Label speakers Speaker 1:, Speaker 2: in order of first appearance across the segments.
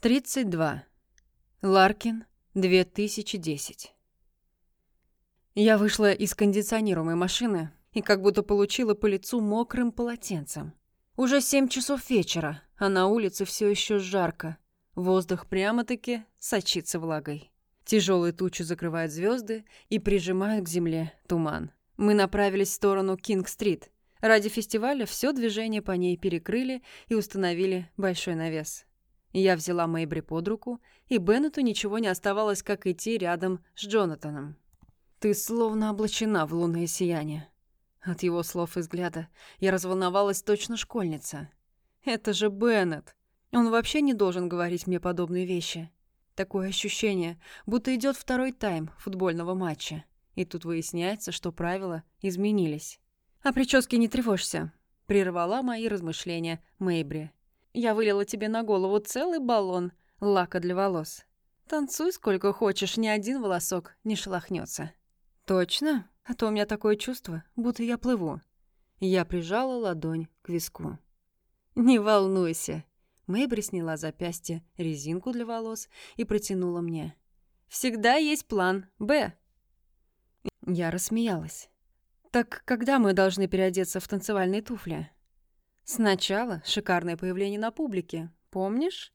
Speaker 1: 32. Ларкин, 2010. Я вышла из кондиционируемой машины и как будто получила по лицу мокрым полотенцем. Уже семь часов вечера, а на улице все еще жарко. Воздух прямо-таки сочится влагой. Тяжелые тучи закрывают звезды и прижимают к земле туман. Мы направились в сторону Кинг-стрит. Ради фестиваля все движение по ней перекрыли и установили большой навес. Я взяла Мэйбри под руку, и Беннету ничего не оставалось, как идти рядом с Джонатаном. «Ты словно облачена в лунное сияние». От его слов и взгляда я разволновалась точно школьница. «Это же Беннет! Он вообще не должен говорить мне подобные вещи. Такое ощущение, будто идет второй тайм футбольного матча. И тут выясняется, что правила изменились. «О прическе не тревожься», — прервала мои размышления Мэйбри. Я вылила тебе на голову целый баллон лака для волос. Танцуй сколько хочешь, ни один волосок не шелохнется. Точно? А то у меня такое чувство, будто я плыву. Я прижала ладонь к виску. Не волнуйся. Мэйбри сняла запястье резинку для волос и протянула мне. Всегда есть план «Б». Я рассмеялась. «Так когда мы должны переодеться в танцевальные туфли?» Сначала шикарное появление на публике, помнишь?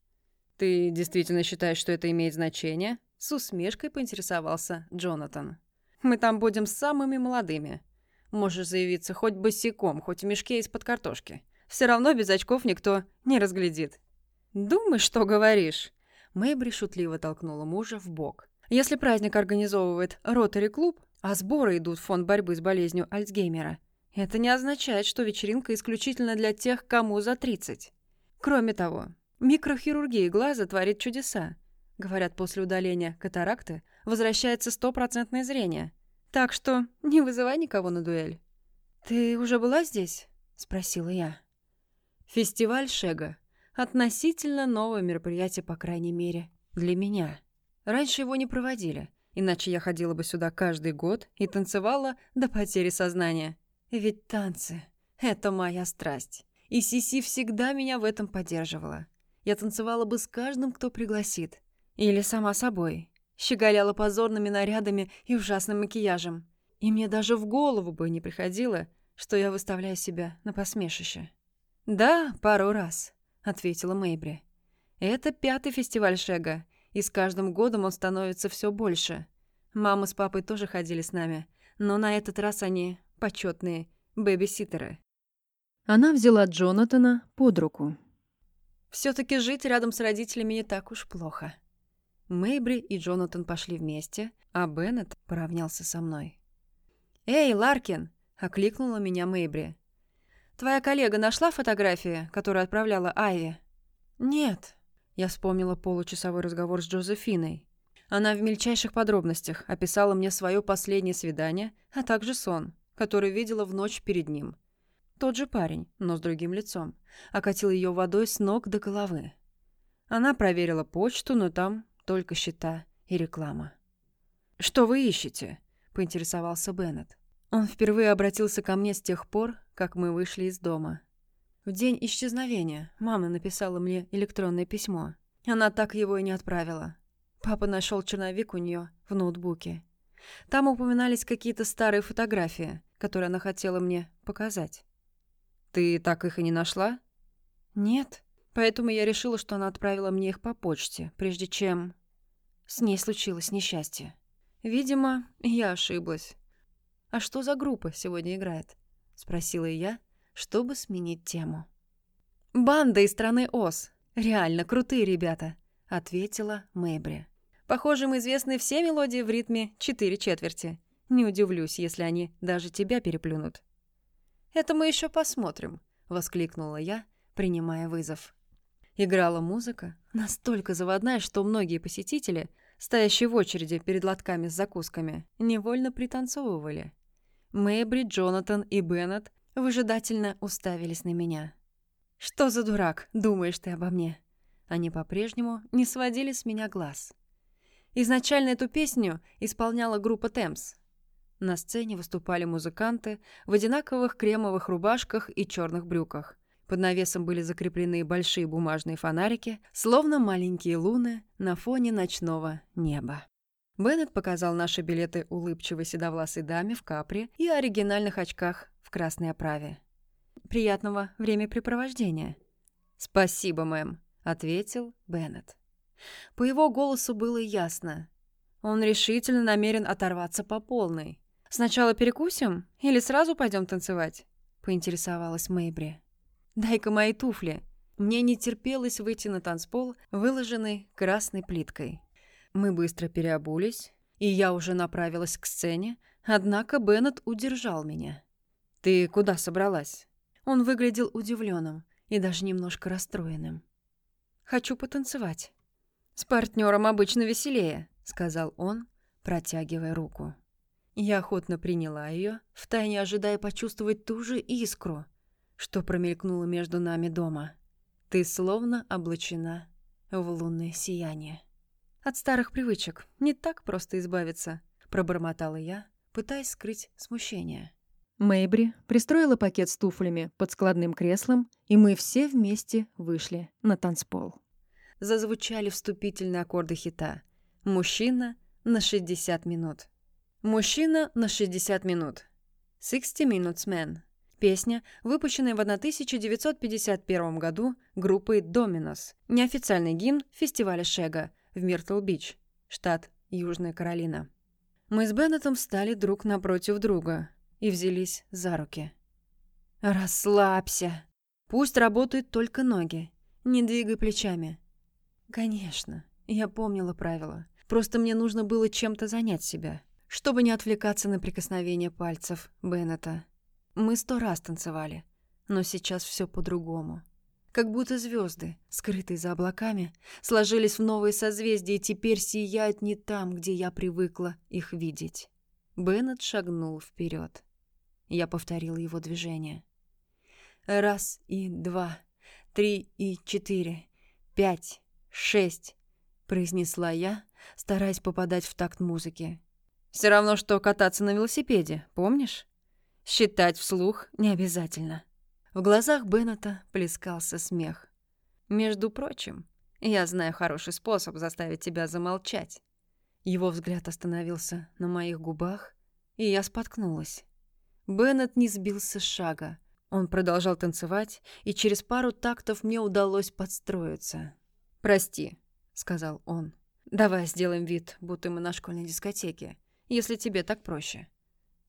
Speaker 1: Ты действительно считаешь, что это имеет значение? С усмешкой поинтересовался Джонатан. Мы там будем самыми молодыми. Можешь заявиться хоть босиком, хоть в мешке из-под картошки. Все равно без очков никто не разглядит. Думай, что говоришь. Мэйбри шутливо толкнула мужа в бок. Если праздник организовывает ротари-клуб, а сборы идут в фонд борьбы с болезнью Альцгеймера, это не означает, что вечеринка исключительно для тех, кому за 30. Кроме того, микрохирургия глаза творит чудеса. Говорят, после удаления катаракты возвращается стопроцентное зрение. Так что не вызывай никого на дуэль. «Ты уже была здесь?» – спросила я. Фестиваль Шега. Относительно новое мероприятие, по крайней мере, для меня. Раньше его не проводили, иначе я ходила бы сюда каждый год и танцевала до потери сознания – ведь танцы — это моя страсть. И Сиси всегда меня в этом поддерживала. Я танцевала бы с каждым, кто пригласит. Или сама собой. Щеголяла позорными нарядами и ужасным макияжем. И мне даже в голову бы не приходило, что я выставляю себя на посмешище. «Да, пару раз», — ответила Мэйбри. «Это пятый фестиваль Шега, и с каждым годом он становится все больше. Мама с папой тоже ходили с нами, но на этот раз они почетные бэбиситеры. Она взяла Джонатана под руку. все таки жить рядом с родителями не так уж плохо. Мэйбри и Джонатан пошли вместе, а Беннет поравнялся со мной. «Эй, Ларкин!» — окликнула меня Мэйбри. «Твоя коллега нашла фотографии, которую отправляла Айви?» «Нет», — я вспомнила получасовой разговор с Джозефиной. Она в мельчайших подробностях описала мне свое последнее свидание, а также сон который видела в ночь перед ним. Тот же парень, но с другим лицом, окатил ее водой с ног до головы. Она проверила почту, но там только счета и реклама. «Что вы ищете?» – поинтересовался Беннет. Он впервые обратился ко мне с тех пор, как мы вышли из дома. В день исчезновения мама написала мне электронное письмо. Она так его и не отправила. Папа нашел черновик у нее в ноутбуке. Там упоминались какие-то старые фотографии, которые она хотела мне показать. «Ты так их и не нашла?» «Нет. Поэтому я решила, что она отправила мне их по почте, прежде чем с ней случилось несчастье. Видимо, я ошиблась. «А что за группа сегодня играет?» — спросила я, чтобы сменить тему. «Банда из страны Оз. Реально крутые ребята», — ответила Мэйбри. Похоже, им известны все мелодии в ритме четыре четверти. Не удивлюсь, если они даже тебя переплюнут. «Это мы еще посмотрим», — воскликнула я, принимая вызов. Играла музыка, настолько заводная, что многие посетители, стоящие в очереди перед лотками с закусками, невольно пританцовывали. Мэйбри, Джонатан и Беннет выжидательно уставились на меня. «Что за дурак, думаешь ты обо мне?» Они по-прежнему не сводили с меня глаз. Изначально эту песню исполняла группа «Темс». На сцене выступали музыканты в одинаковых кремовых рубашках и черных брюках. Под навесом были закреплены большие бумажные фонарики, словно маленькие луны на фоне ночного неба. Беннет показал наши билеты улыбчивой седовласой даме в капре и оригинальных очках в красной оправе. «Приятного времяпрепровождения». «Спасибо, мэм», — ответил Беннет. По его голосу было ясно. Он решительно намерен оторваться по полной. «Сначала перекусим или сразу пойдем танцевать?» — поинтересовалась Мэйбри. «Дай-ка мои туфли». Мне не терпелось выйти на танцпол, выложенный красной плиткой. Мы быстро переобулись, и я уже направилась к сцене, однако Беннет удержал меня. «Ты куда собралась?» Он выглядел удивленным и даже немножко расстроенным. «Хочу потанцевать». «С партнером обычно веселее», — сказал он, протягивая руку. Я охотно приняла ее, втайне ожидая почувствовать ту же искру, что промелькнуло между нами дома. Ты словно облачена в лунное сияние. От старых привычек не так просто избавиться, пробормотала я, пытаясь скрыть смущение. Мэйбри пристроила пакет с туфлями под складным креслом, и мы все вместе вышли на танцпол. Зазвучали вступительные аккорды хита. Мужчина на 60 минут. Мужчина на 60 минут. 60 Minutes Man. Песня, выпущенная в 1951 году группой Dominos. Неофициальный гимн фестиваля Шега в Миртл-Бич, штат Южная Каролина. Мы с Беннетом встали друг напротив друга и взялись за руки. «Расслабься. Пусть работают только ноги. Не двигай плечами». «Конечно. Я помнила правила. Просто мне нужно было чем-то занять себя чтобы не отвлекаться на прикосновение пальцев Беннета. Мы сто раз танцевали, но сейчас все по-другому. Как будто звезды, скрытые за облаками, сложились в новые созвездия и теперь сияют не там, где я привыкла их видеть. Беннет шагнул вперед. Я повторила его движение. Раз и два, три и четыре, пять, шесть, произнесла я, стараясь попадать в такт музыки. Все равно, что кататься на велосипеде, помнишь? Считать вслух не обязательно. В глазах Беннета плескался смех. Между прочим, я знаю хороший способ заставить тебя замолчать. Его взгляд остановился на моих губах, и я споткнулась. Беннет не сбился с шага. Он продолжал танцевать, и через пару тактов мне удалось подстроиться. «Прости», — сказал он. «Давай сделаем вид, будто мы на школьной дискотеке если тебе так проще.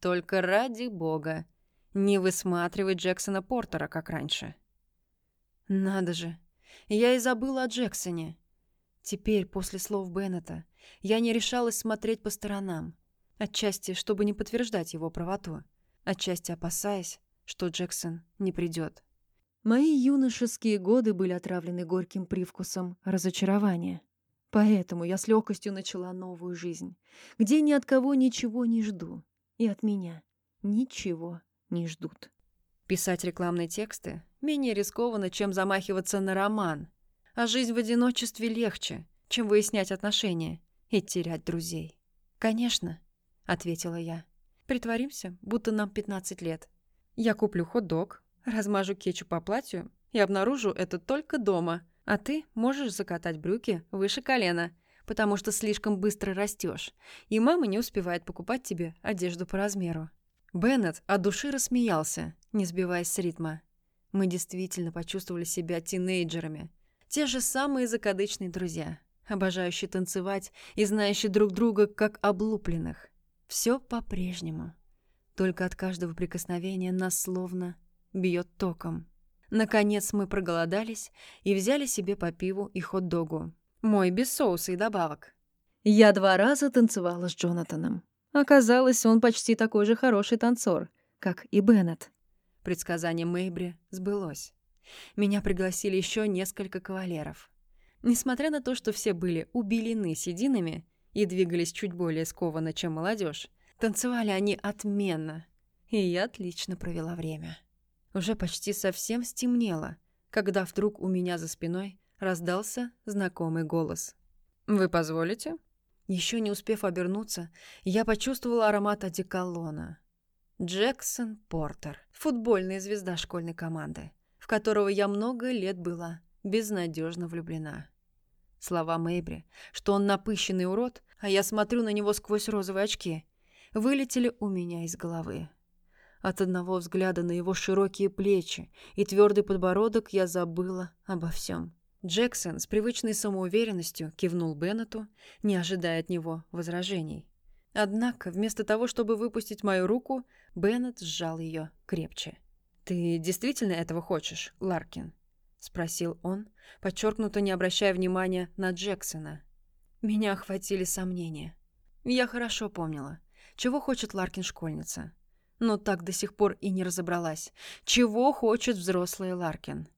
Speaker 1: Только ради бога, не высматривай Джексона Портера, как раньше. Надо же, я и забыла о Джексоне. Теперь, после слов Беннета, я не решалась смотреть по сторонам. Отчасти, чтобы не подтверждать его правоту. Отчасти опасаясь, что Джексон не придет. Мои юношеские годы были отравлены горьким привкусом разочарования. Поэтому я с легкостью начала новую жизнь, где ни от кого ничего не жду, и от меня ничего не ждут. Писать рекламные тексты менее рискованно, чем замахиваться на роман, а жизнь в одиночестве легче, чем выяснять отношения и терять друзей. «Конечно», — ответила я. «Притворимся, будто нам 15 лет. Я куплю хот-дог, размажу кетчуп по платью и обнаружу это только дома», а ты можешь закатать брюки выше колена, потому что слишком быстро растешь, и мама не успевает покупать тебе одежду по размеру. Беннет от души рассмеялся, не сбиваясь с ритма. Мы действительно почувствовали себя тинейджерами. Те же самые закадычные друзья, обожающие танцевать и знающие друг друга как облупленных. Все по-прежнему. Только от каждого прикосновения нас словно бьет током. Наконец мы проголодались и взяли себе по пиву и хот-догу. Мой без соуса и добавок. Я два раза танцевала с Джонатаном. Оказалось, он почти такой же хороший танцор, как и Беннет. Предсказание Мэйбри сбылось. Меня пригласили еще несколько кавалеров. Несмотря на то, что все были убелены сединами и двигались чуть более скованно, чем молодежь, танцевали они отменно, и я отлично провела время. Уже почти совсем стемнело, когда вдруг у меня за спиной раздался знакомый голос. «Вы позволите?» Еще не успев обернуться, я почувствовала аромат одеколона. Джексон Портер, футбольная звезда школьной команды, в которого я много лет была безнадежно влюблена. Слова Мэйбри, что он напыщенный урод, а я смотрю на него сквозь розовые очки, вылетели у меня из головы. От одного взгляда на его широкие плечи и твердый подбородок я забыла обо всем. Джексон с привычной самоуверенностью кивнул Беннету, не ожидая от него возражений. Однако, вместо того, чтобы выпустить мою руку, Беннет сжал ее крепче. «Ты действительно этого хочешь, Ларкин?» — спросил он, подчеркнуто не обращая внимания на Джексона. Меня охватили сомнения. Я хорошо помнила, чего хочет Ларкин-школьница. Но так до сих пор и не разобралась, чего хочет взрослый Ларкин.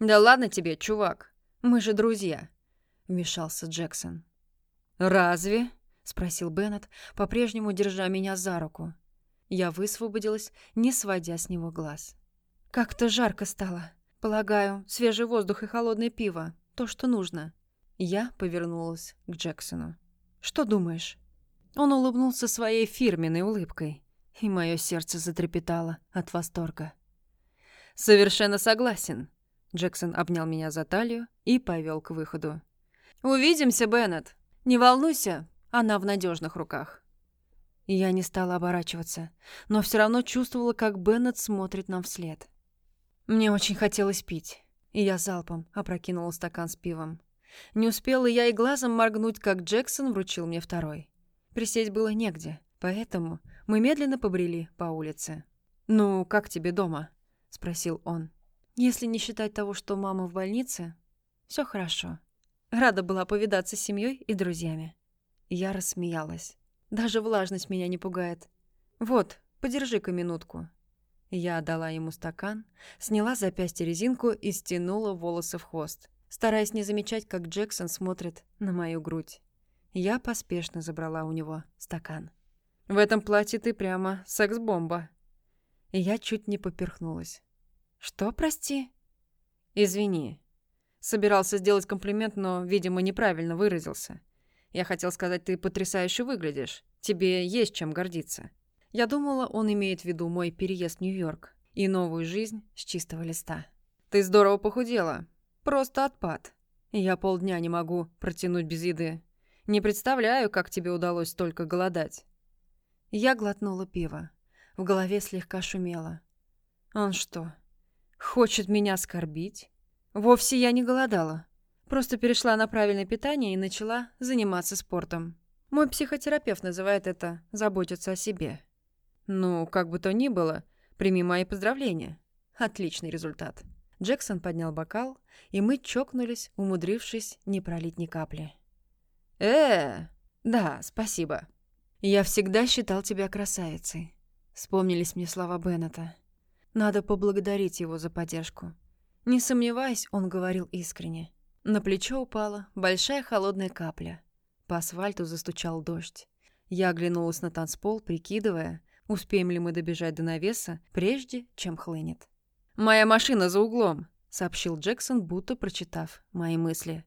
Speaker 1: «Да ладно тебе, чувак, мы же друзья», — вмешался Джексон. «Разве?» — спросил Беннет, по-прежнему держа меня за руку. Я высвободилась, не сводя с него глаз. «Как-то жарко стало», Полагаю, свежий воздух и холодное пиво — то, что нужно. Я повернулась к Джексону. «Что думаешь?» Он улыбнулся своей фирменной улыбкой, и мое сердце затрепетало от восторга. «Совершенно согласен», — Джексон обнял меня за талию и повел к выходу. «Увидимся, Беннет. Не волнуйся, она в надежных руках». Я не стала оборачиваться, но все равно чувствовала, как Беннет смотрит нам вслед. Мне очень хотелось пить, и я залпом опрокинула стакан с пивом. Не успела я и глазом моргнуть, как Джексон вручил мне второй. Присесть было негде, поэтому мы медленно побрели по улице. «Ну, как тебе дома?» — спросил он. «Если не считать того, что мама в больнице, все хорошо. Рада была повидаться с семьей и друзьями». Я рассмеялась. Даже влажность меня не пугает. «Вот, подержи-ка минутку». Я отдала ему стакан, сняла запястье резинку и стянула волосы в хвост, стараясь не замечать, как Джексон смотрит на мою грудь. Я поспешно забрала у него стакан. «В этом платье ты прямо секс-бомба». Я чуть не поперхнулась. «Что, прости?» «Извини. Собирался сделать комплимент, но, видимо, неправильно выразился. Я хотел сказать, ты потрясающе выглядишь. Тебе есть чем гордиться». Я думала, он имеет в виду мой переезд в Нью-Йорк и новую жизнь с чистого листа. «Ты здорово похудела. Просто отпад. Я полдня не могу протянуть без еды. Не представляю, как тебе удалось столько голодать». Я глотнула пиво. В голове слегка шумело. «Он что, хочет меня оскорбить?» «Вовсе я не голодала. Просто перешла на правильное питание и начала заниматься спортом. Мой психотерапевт называет это «заботиться о себе». «Ну, как бы то ни было, прими мои поздравления. Отличный результат». Джексон поднял бокал, и мы чокнулись, умудрившись не пролить ни капли. э Да, спасибо. Я всегда считал тебя красавицей. Вспомнились мне слова Беннета. Надо поблагодарить его за поддержку. Не сомневаясь, он говорил искренне. На плечо упала большая холодная капля. По асфальту застучал дождь. Я оглянулась на танцпол, прикидывая, Успеем ли мы добежать до навеса, прежде чем хлынет? «Моя машина за углом», — сообщил Джексон, будто прочитав мои мысли.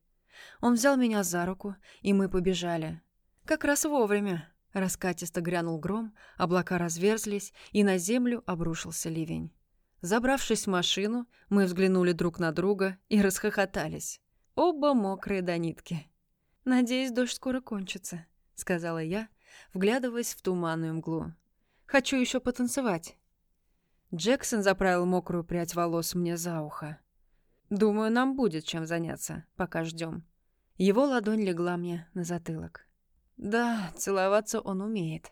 Speaker 1: Он взял меня за руку, и мы побежали. Как раз вовремя. Раскатисто грянул гром, облака разверзлись, и на землю обрушился ливень. Забравшись в машину, мы взглянули друг на друга и расхохотались. Оба мокрые до нитки. «Надеюсь, дождь скоро кончится», — сказала я, вглядываясь в туманную мглу. Хочу еще потанцевать». Джексон заправил мокрую прядь волос мне за ухо. «Думаю, нам будет чем заняться, пока ждем». Его ладонь легла мне на затылок. «Да, целоваться он умеет».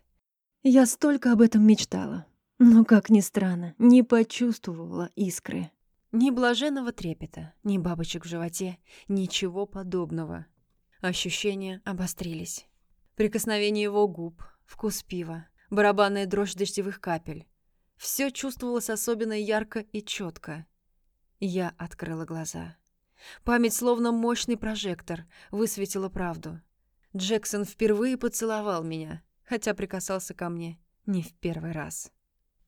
Speaker 1: Я столько об этом мечтала. Но, как ни странно, не почувствовала искры. Ни блаженного трепета, ни бабочек в животе, ничего подобного. Ощущения обострились. Прикосновение его губ, вкус пива, барабанная дрожь дождевых капель. Все чувствовалось особенно ярко и четко. Я открыла глаза. Память, словно мощный прожектор, высветила правду. Джексон впервые поцеловал меня, хотя прикасался ко мне не в первый раз.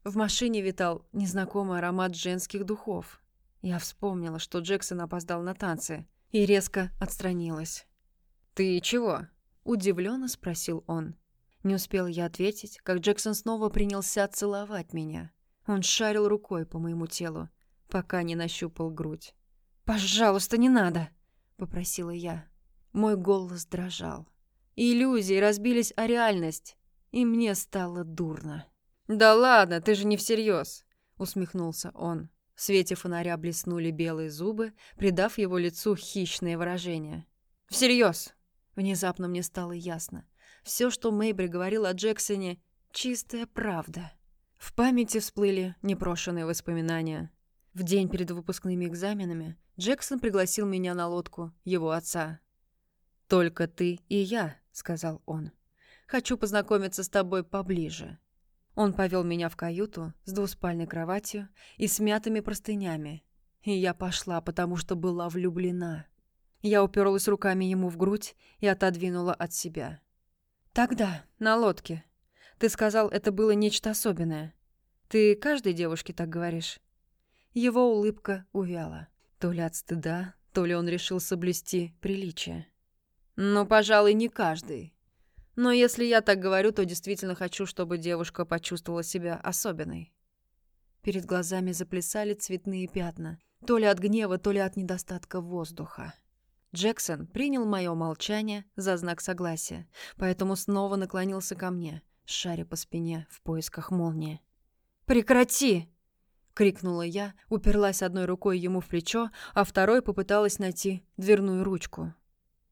Speaker 1: В машине витал незнакомый аромат женских духов. Я вспомнила, что Джексон опоздал на танцы, и резко отстранилась. «Ты чего?» – удивленно спросил он. Не успел я ответить, как Джексон снова принялся целовать меня. Он шарил рукой по моему телу, пока не нащупал грудь. «Пожалуйста, не надо!» — попросила я. Мой голос дрожал. Иллюзии разбились о реальность, и мне стало дурно. «Да ладно, ты же не всерьез!» — усмехнулся он. В свете фонаря блеснули белые зубы, придав его лицу хищное выражение. «Всерьез!» Внезапно мне стало ясно. Все, что Мэйбри говорил о Джексоне, чистая правда. В памяти всплыли непрошенные воспоминания. В день перед выпускными экзаменами Джексон пригласил меня на лодку его отца. «Только ты и я», — сказал он. «Хочу познакомиться с тобой поближе». Он повел меня в каюту с двуспальной кроватью и смятыми простынями. И я пошла, потому что была влюблена. Я уперлась руками ему в грудь и отодвинула от себя. «Тогда, на лодке. Ты сказал, это было нечто особенное. Ты каждой девушке так говоришь?» Его улыбка увяла. То ли от стыда, то ли он решил соблюсти приличие. «Ну, пожалуй, не каждый. Но если я так говорю, то действительно хочу, чтобы девушка почувствовала себя особенной». Перед глазами заплясали цветные пятна, то ли от гнева, то ли от недостатка воздуха. Джексон принял мое молчание за знак согласия, поэтому снова наклонился ко мне, шаря по спине в поисках молнии. «Прекрати!» — крикнула я, уперлась одной рукой ему в плечо, а второй попыталась найти дверную ручку.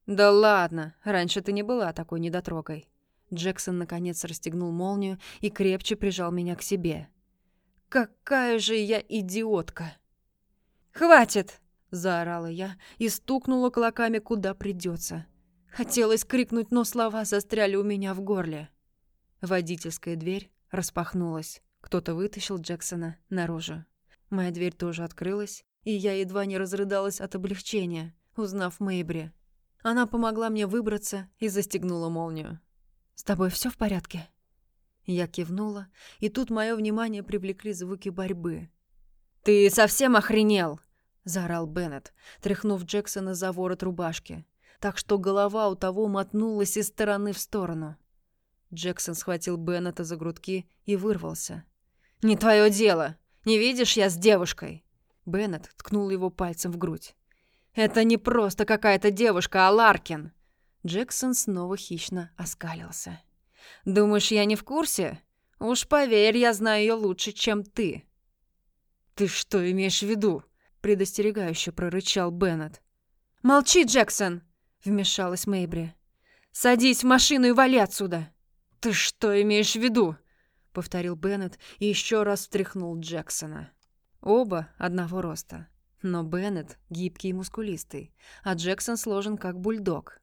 Speaker 1: «Да ладно, раньше ты не была такой недотрогой». Джексон наконец расстегнул молнию и крепче прижал меня к себе. «Какая же я идиотка!» «Хватит!» Заорала я и стукнула кулаками куда придется. Хотелось крикнуть, но слова застряли у меня в горле. Водительская дверь распахнулась. Кто-то вытащил Джексона наружу. Моя дверь тоже открылась, и я едва не разрыдалась от облегчения, узнав Мэйбри. Она помогла мне выбраться и застегнула молнию. «С тобой все в порядке?» Я кивнула, и тут мое внимание привлекли звуки борьбы. «Ты совсем охренел?» — заорал Беннет, тряхнув Джексона за ворот рубашки, так что голова у того мотнулась из стороны в сторону. Джексон схватил Беннета за грудки и вырвался. «Не твое дело! Не видишь, я с девушкой!» Беннет ткнул его пальцем в грудь. «Это не просто какая-то девушка, а Ларкин!» Джексон снова хищно оскалился. «Думаешь, я не в курсе? Уж поверь, я знаю ее лучше, чем ты!» «Ты что имеешь в виду?» предостерегающе прорычал Беннет. «Молчи, Джексон!» — вмешалась Мэйбри. «Садись в машину и вали отсюда!» «Ты что имеешь в виду?» — повторил Беннет и еще раз встряхнул Джексона. Оба одного роста. Но Беннет гибкий и мускулистый, а Джексон сложен как бульдог.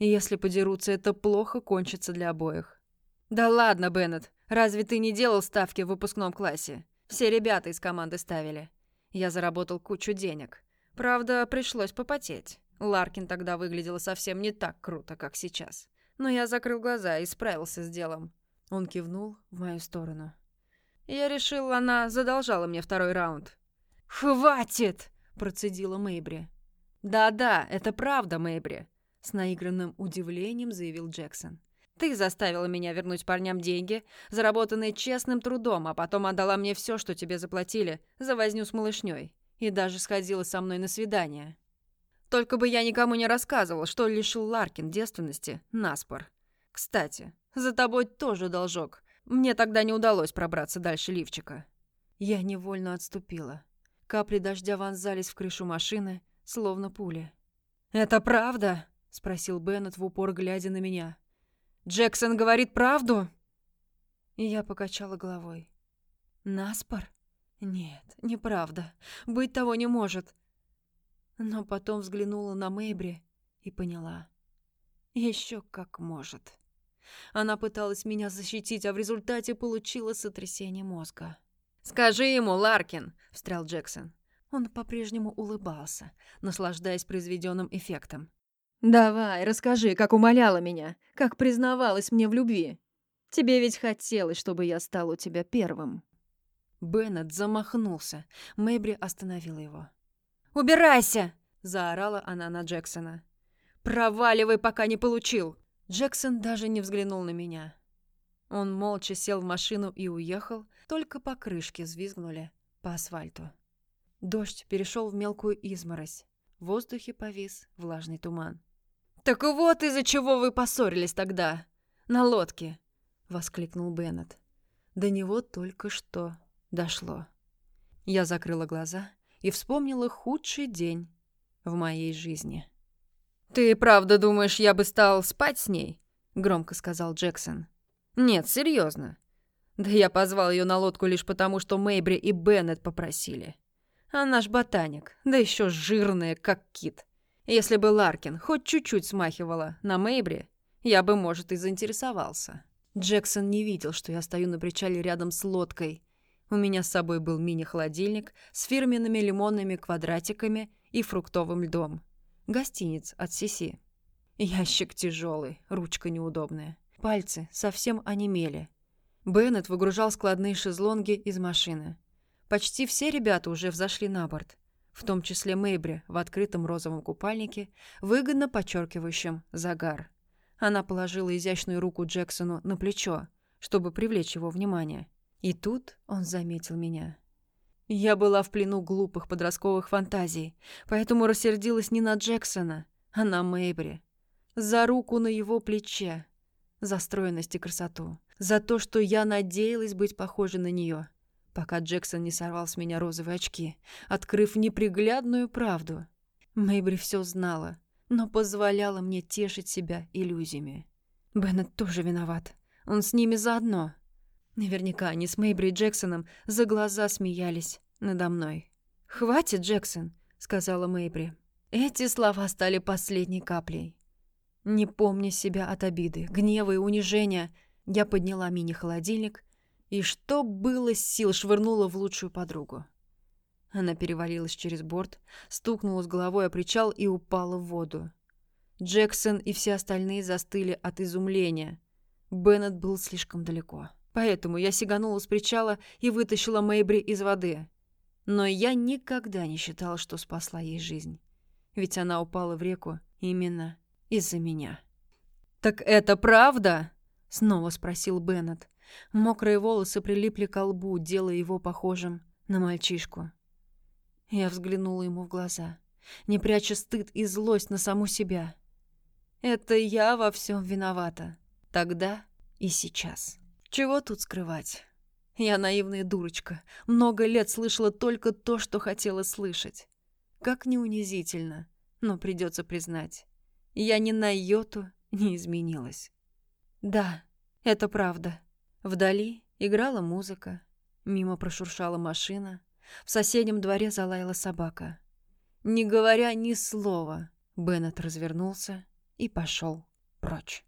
Speaker 1: И если подерутся, это плохо кончится для обоих. «Да ладно, Беннет, разве ты не делал ставки в выпускном классе? Все ребята из команды ставили. Я заработал кучу денег. Правда, пришлось попотеть. Ларкин тогда выглядела совсем не так круто, как сейчас. Но я закрыл глаза и справился с делом. Он кивнул в мою сторону. Я решил, она задолжала мне второй раунд. «Хватит!» – процедила Мэйбри. «Да-да, это правда, Мэйбри», – с наигранным удивлением заявил Джексон. Ты заставила меня вернуть парням деньги, заработанные честным трудом, а потом отдала мне все, что тебе заплатили, за возню с малышней. И даже сходила со мной на свидание. Только бы я никому не рассказывал, что лишил Ларкин девственности наспор. Кстати, за тобой тоже должок. Мне тогда не удалось пробраться дальше лифчика. Я невольно отступила. Капли дождя вонзались в крышу машины, словно пули. «Это правда?» — спросил Беннет в упор, глядя на меня. Джексон говорит правду?» И я покачала головой. «Наспор? Нет, неправда. Быть того не может». Но потом взглянула на Мэйбри и поняла. Еще как может. Она пыталась меня защитить, а в результате получила сотрясение мозга. «Скажи ему, Ларкин!» – встрял Джексон. Он по-прежнему улыбался, наслаждаясь произведенным эффектом. «Давай, расскажи, как умоляла меня, как признавалась мне в любви. Тебе ведь хотелось, чтобы я стал у тебя первым». Беннет замахнулся. Мэйбри остановила его. «Убирайся!» – заорала она на Джексона. «Проваливай, пока не получил!» Джексон даже не взглянул на меня. Он молча сел в машину и уехал, только покрышки взвизгнули по асфальту. Дождь перешел в мелкую изморозь. В воздухе повис влажный туман. «Так вот из-за чего вы поссорились тогда! На лодке!» — воскликнул Беннет. До него только что дошло. Я закрыла глаза и вспомнила худший день в моей жизни. «Ты правда думаешь, я бы стал спать с ней?» — громко сказал Джексон. «Нет, серьезно. Да я позвал ее на лодку лишь потому, что Мэйбри и Беннет попросили. А наш ботаник, да еще жирная, как кит. Если бы Ларкин хоть чуть-чуть смахивала на Мэйбри, я бы, может, и заинтересовался. Джексон не видел, что я стою на причале рядом с лодкой. У меня с собой был мини-холодильник с фирменными лимонными квадратиками и фруктовым льдом. Гостиниц от Сиси. Ящик тяжелый, ручка неудобная. Пальцы совсем онемели. Беннет выгружал складные шезлонги из машины. Почти все ребята уже взошли на борт, в том числе Мэйбри в открытом розовом купальнике, выгодно подчеркивающем загар. Она положила изящную руку Джексону на плечо, чтобы привлечь его внимание. И тут он заметил меня. Я была в плену глупых подростковых фантазий, поэтому рассердилась не на Джексона, а на Мэйбри. За руку на его плече, за стройность и красоту, за то, что я надеялась быть похожей на нее — пока Джексон не сорвал с меня розовые очки, открыв неприглядную правду. Мэйбри все знала, но позволяла мне тешить себя иллюзиями. Беннет тоже виноват. Он с ними заодно. Наверняка они с Мэйбри и Джексоном за глаза смеялись надо мной. «Хватит, Джексон», — сказала Мэйбри. Эти слова стали последней каплей. Не помня себя от обиды, гнева и унижения, я подняла мини-холодильник и что было сил швырнула в лучшую подругу. Она перевалилась через борт, стукнула с головой о причал и упала в воду. Джексон и все остальные застыли от изумления. Беннет был слишком далеко. Поэтому я сиганула с причала и вытащила Мэйбри из воды. Но я никогда не считала, что спасла ей жизнь. Ведь она упала в реку именно из-за меня. «Так это правда?» — снова спросил Беннет. Мокрые волосы прилипли к лбу, делая его похожим на мальчишку. Я взглянула ему в глаза, не пряча стыд и злость на саму себя. Это я во всем виновата. Тогда и сейчас. Чего тут скрывать? Я наивная дурочка. Много лет слышала только то, что хотела слышать. Как не унизительно, но придется признать. Я ни на йоту не изменилась. Да, это правда. Вдали играла музыка, мимо прошуршала машина, в соседнем дворе залаяла собака. Не говоря ни слова, Беннет развернулся и пошел прочь.